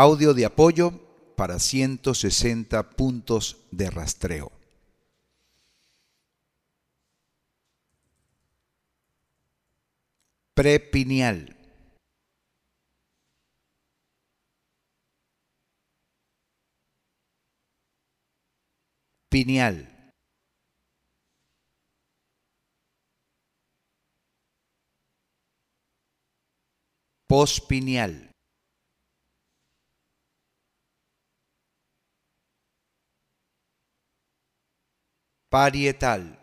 Audio de apoyo para 160 puntos de rastreo. Prepineal. Pineal. Pospineal. Parietal.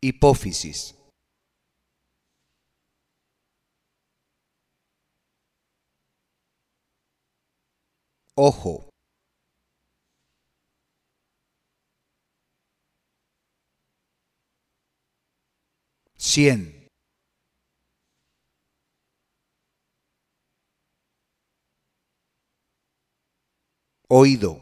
Hipófisis. Ojo. Cien. Oído.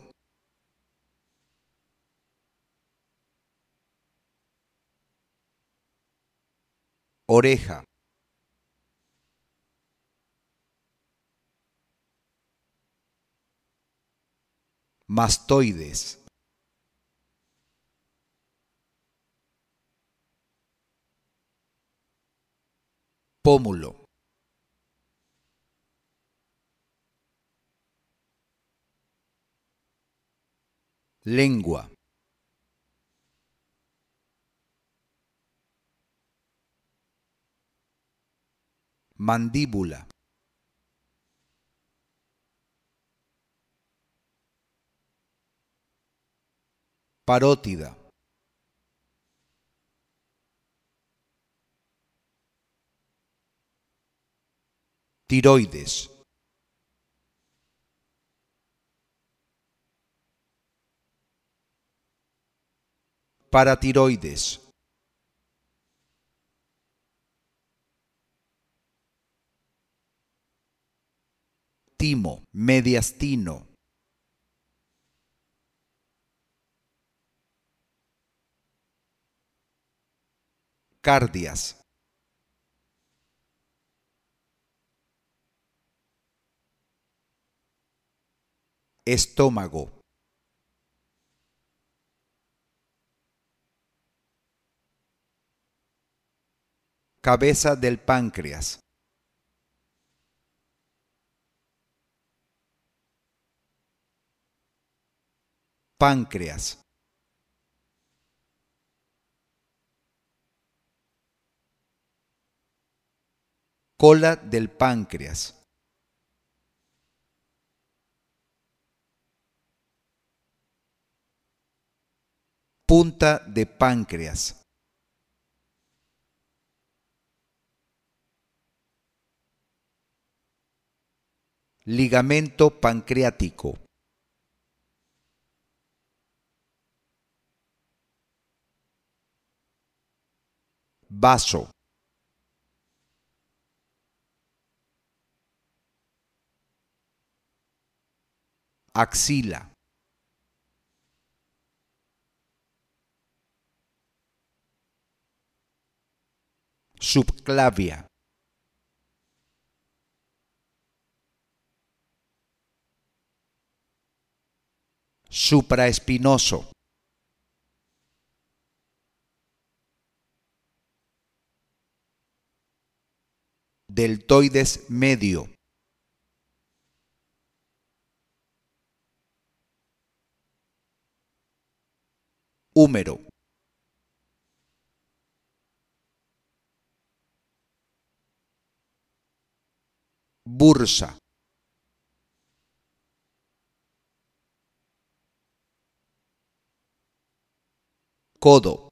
Oreja. Mastoides. Pómulo. Lengua. Mandíbula. Parótida. Tiroides. Paratiroides. Timo, mediastino. Cardias. Estómago. Cabeza del páncreas. Páncreas. Cola del páncreas. Punta de páncreas. Ligamento pancreático. Vaso. Axila. Subclavia. Supraespinoso. Deltoides medio. Húmero. Bursa. Codo.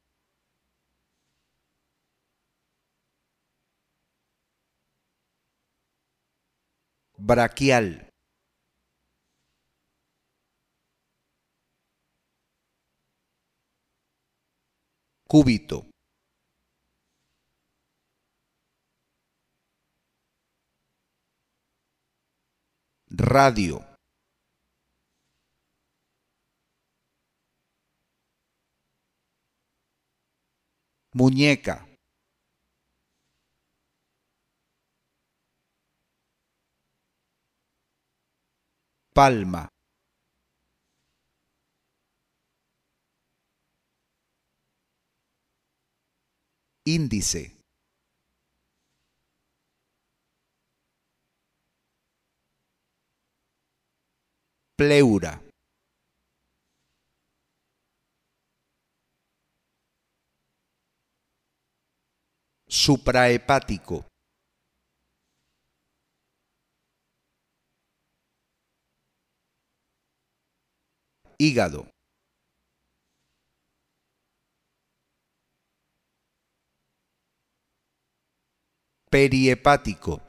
Braquial. Cúbito. Radio. muñeca. Palma. Índice. Pleura. Suprahepático, hígado, periepático,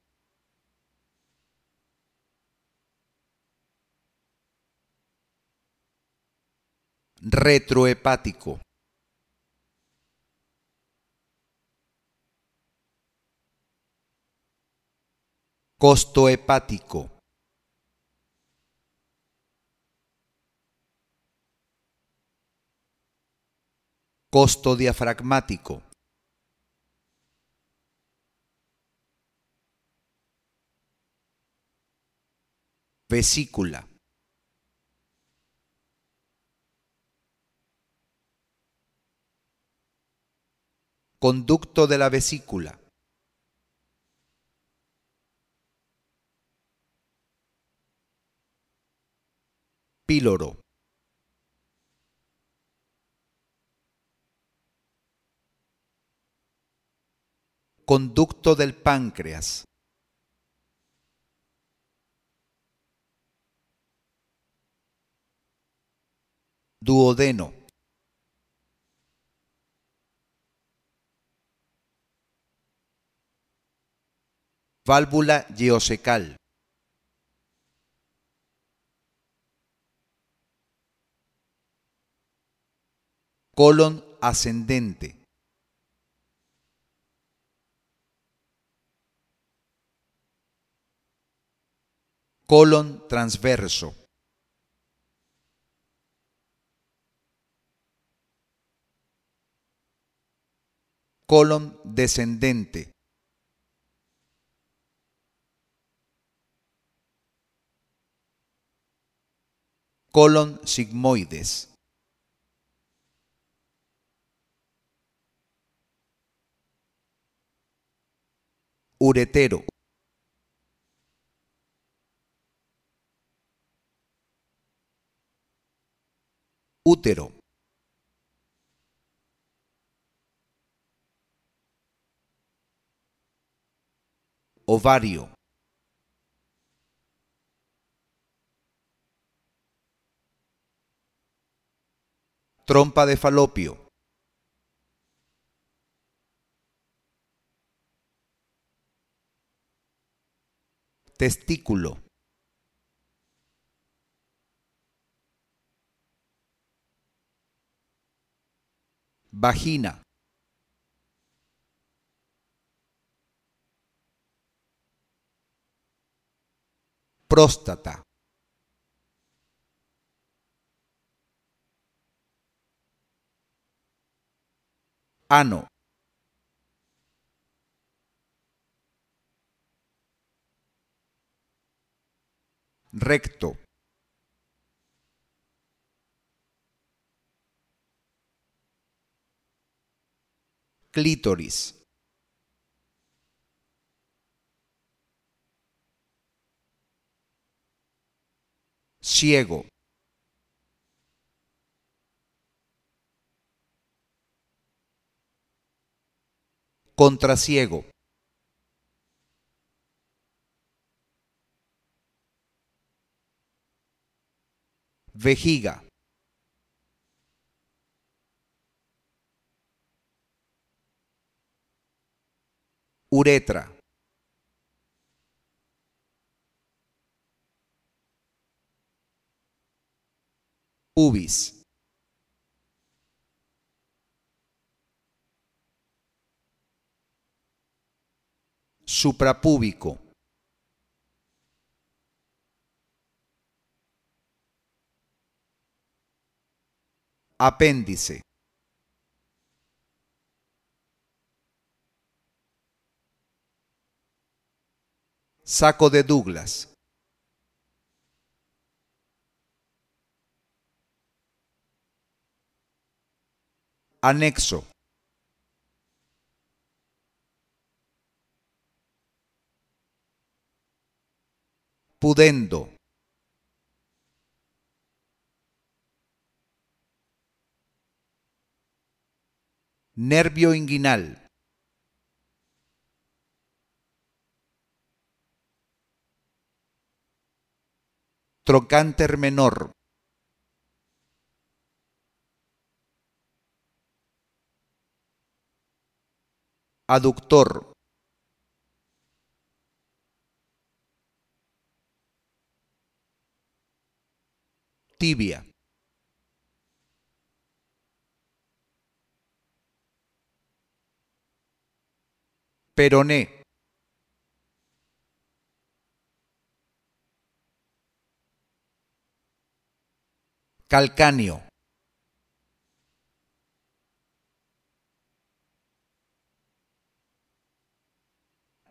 retrohepático, costo hepático, costo diafragmático, vesícula, conducto de la vesícula, píloro, conducto del páncreas, duodeno, válvula geocecal, colon ascendente, colon transverso, colon descendente, colon sigmoides. Uretero. Útero. Ovario. Trompa de falopio. Testículo. Vagina. Próstata. Ano. Recto. Clítoris. Ciego. Contraciego. Vejiga. Uretra. Pubis. Suprapúbico. Apéndice. Saco de Douglas. Anexo. Pudendo. Nervio inguinal. Trocánter menor. Aductor. Tibia. Peroné. Calcáneo.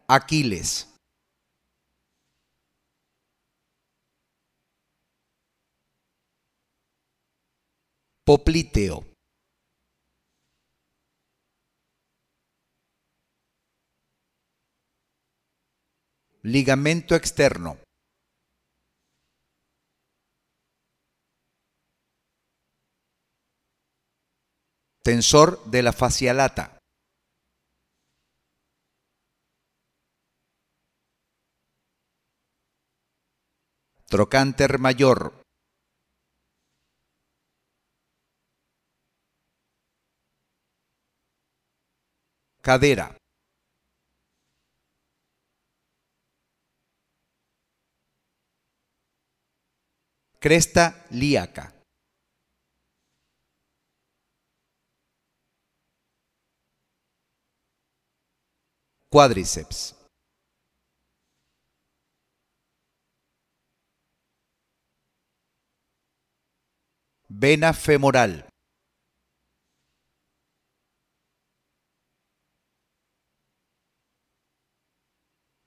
Aquiles. Popliteo. Ligamento externo. Tensor de la facialata. Trocánter mayor. Cadera. Cresta líaca. Cuádriceps. Vena femoral.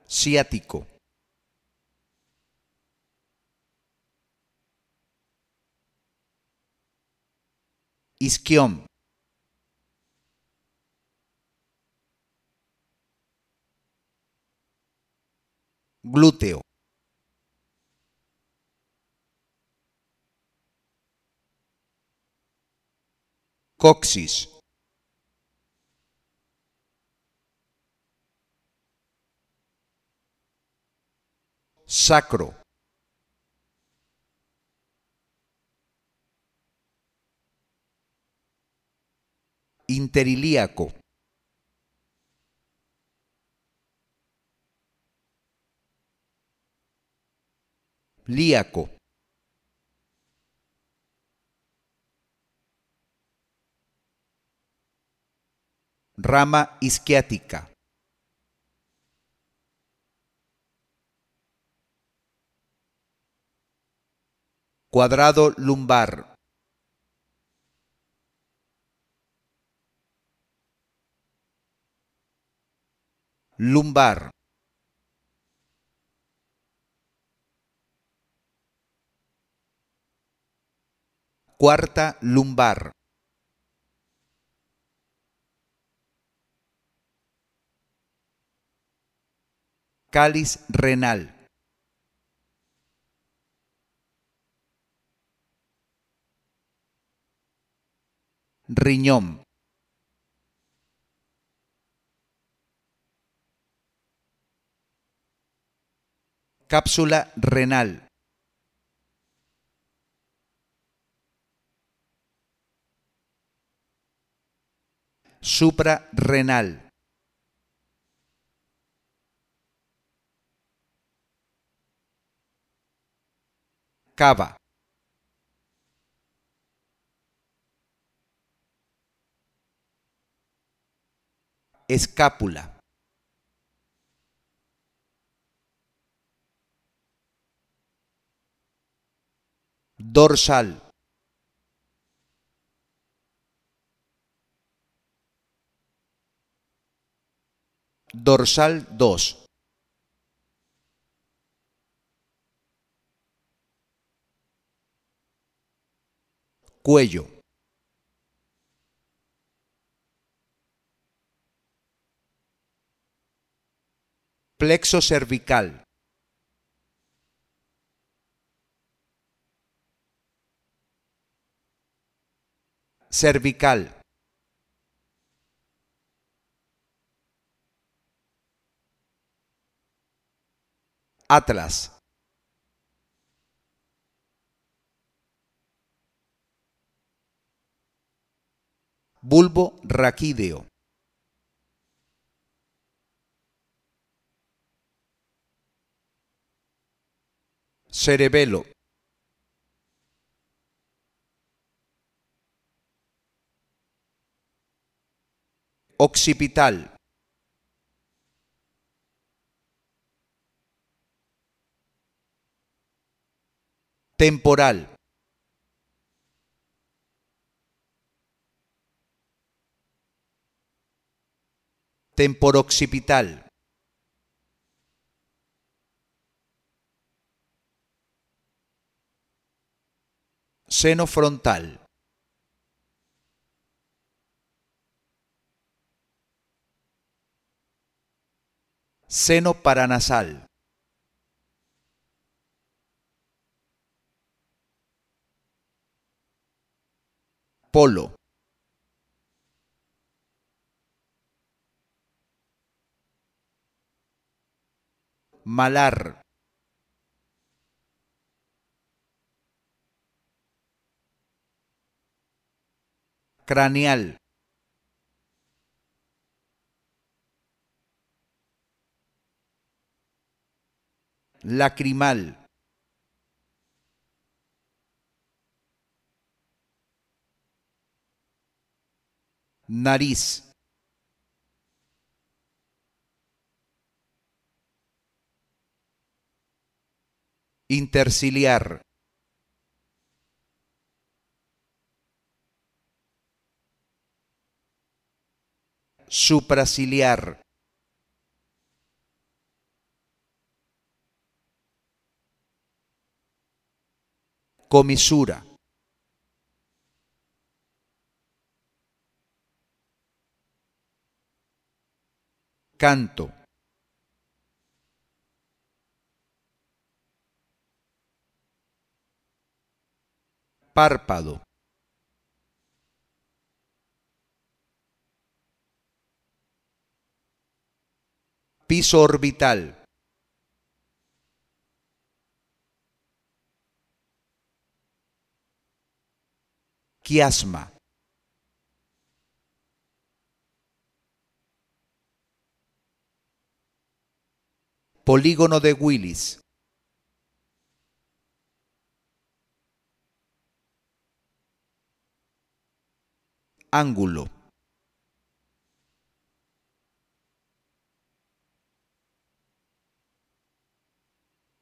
Ciático. Isquión. Glúteo. Coxis. Sacro. Interilíaco. Líaco. Rama isquiática. Cuadrado lumbar. Lumbar. Cuarta lumbar. Cáliz renal. Riñón. Cápsula renal. Suprarrenal. Cava. Escápula. dorsal. Dorsal 2. Cuello. Plexo cervical. Cervical, Atlas, bulbo raquídeo, cerebelo, occipital, temporal, temporoccipital, seno frontal, seno paranasal, polo, malar, craneal, lacrimal, nariz, interciliar, supraciliar, comisura, canto, párpado, piso orbital, quiasma, polígono de Willis, ángulo,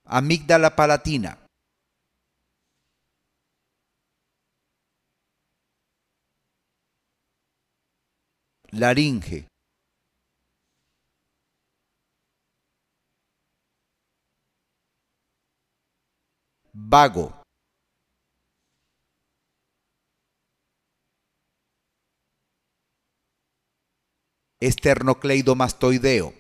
amígdala palatina, laringe, vago, esternocleidomastoideo,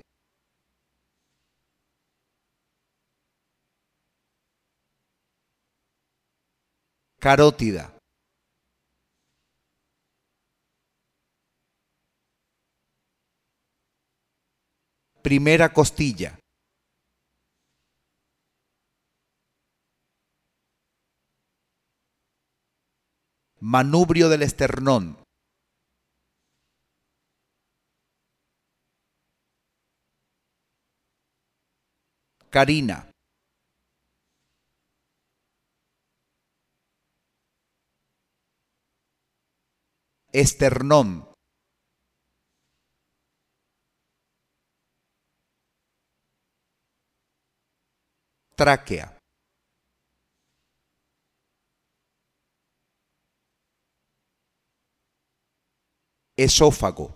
carótida, primera costilla, manubrio del esternón, carina, esternón, tráquea, esófago,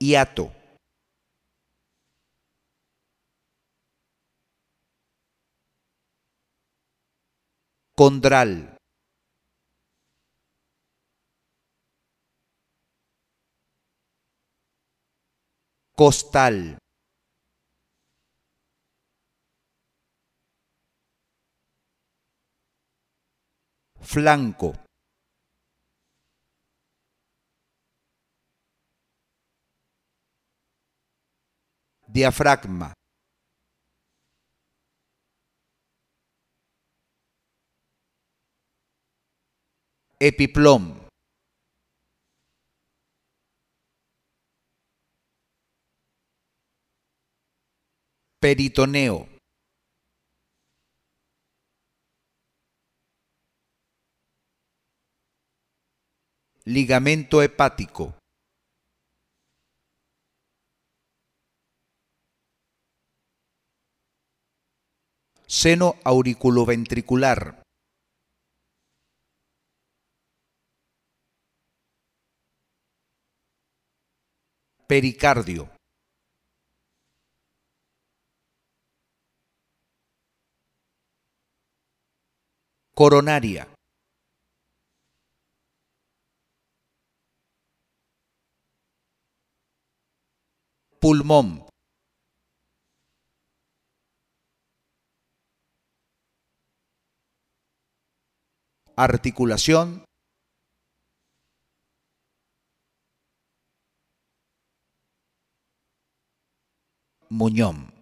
hiato, condral, costal, flanco, diafragma, epiplom, peritoneo, ligamento hepático, seno auriculoventricular, pericardio, coronaria, pulmón, articulación, muñón.